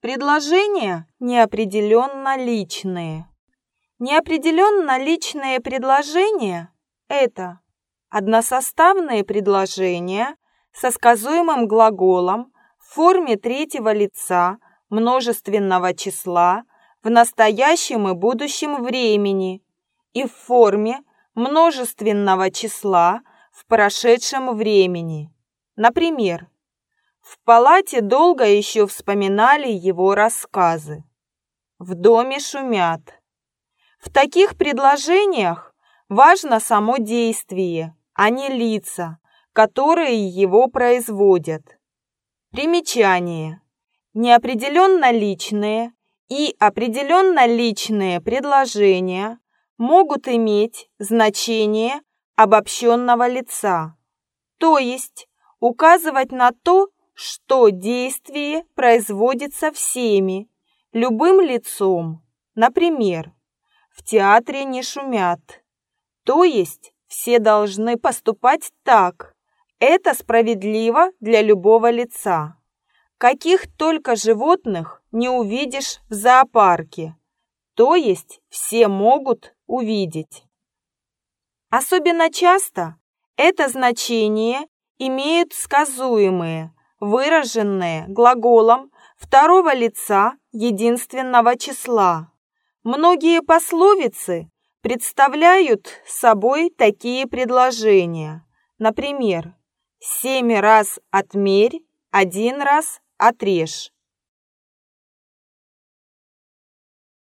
Предложения неопределенно личные. Неопределенно личные предложения – это односоставные предложения со сказуемым глаголом в форме третьего лица множественного числа в настоящем и будущем времени и в форме множественного числа в прошедшем времени. Например, в палате долго еще вспоминали его рассказы. В доме шумят. В таких предложениях важно само действие, а не лица, которые его производят. Примечание. Неопределенно личные и определенно личные предложения могут иметь значение обобщенного лица, то есть указывать на то, что действие производится всеми, любым лицом. Например, в театре не шумят, то есть все должны поступать так. Это справедливо для любого лица. Каких только животных не увидишь в зоопарке, то есть все могут увидеть. Особенно часто это значение имеют сказуемые, выраженные глаголом второго лица единственного числа. Многие пословицы представляют собой такие предложения. Например, «семь раз отмерь, один раз отрежь».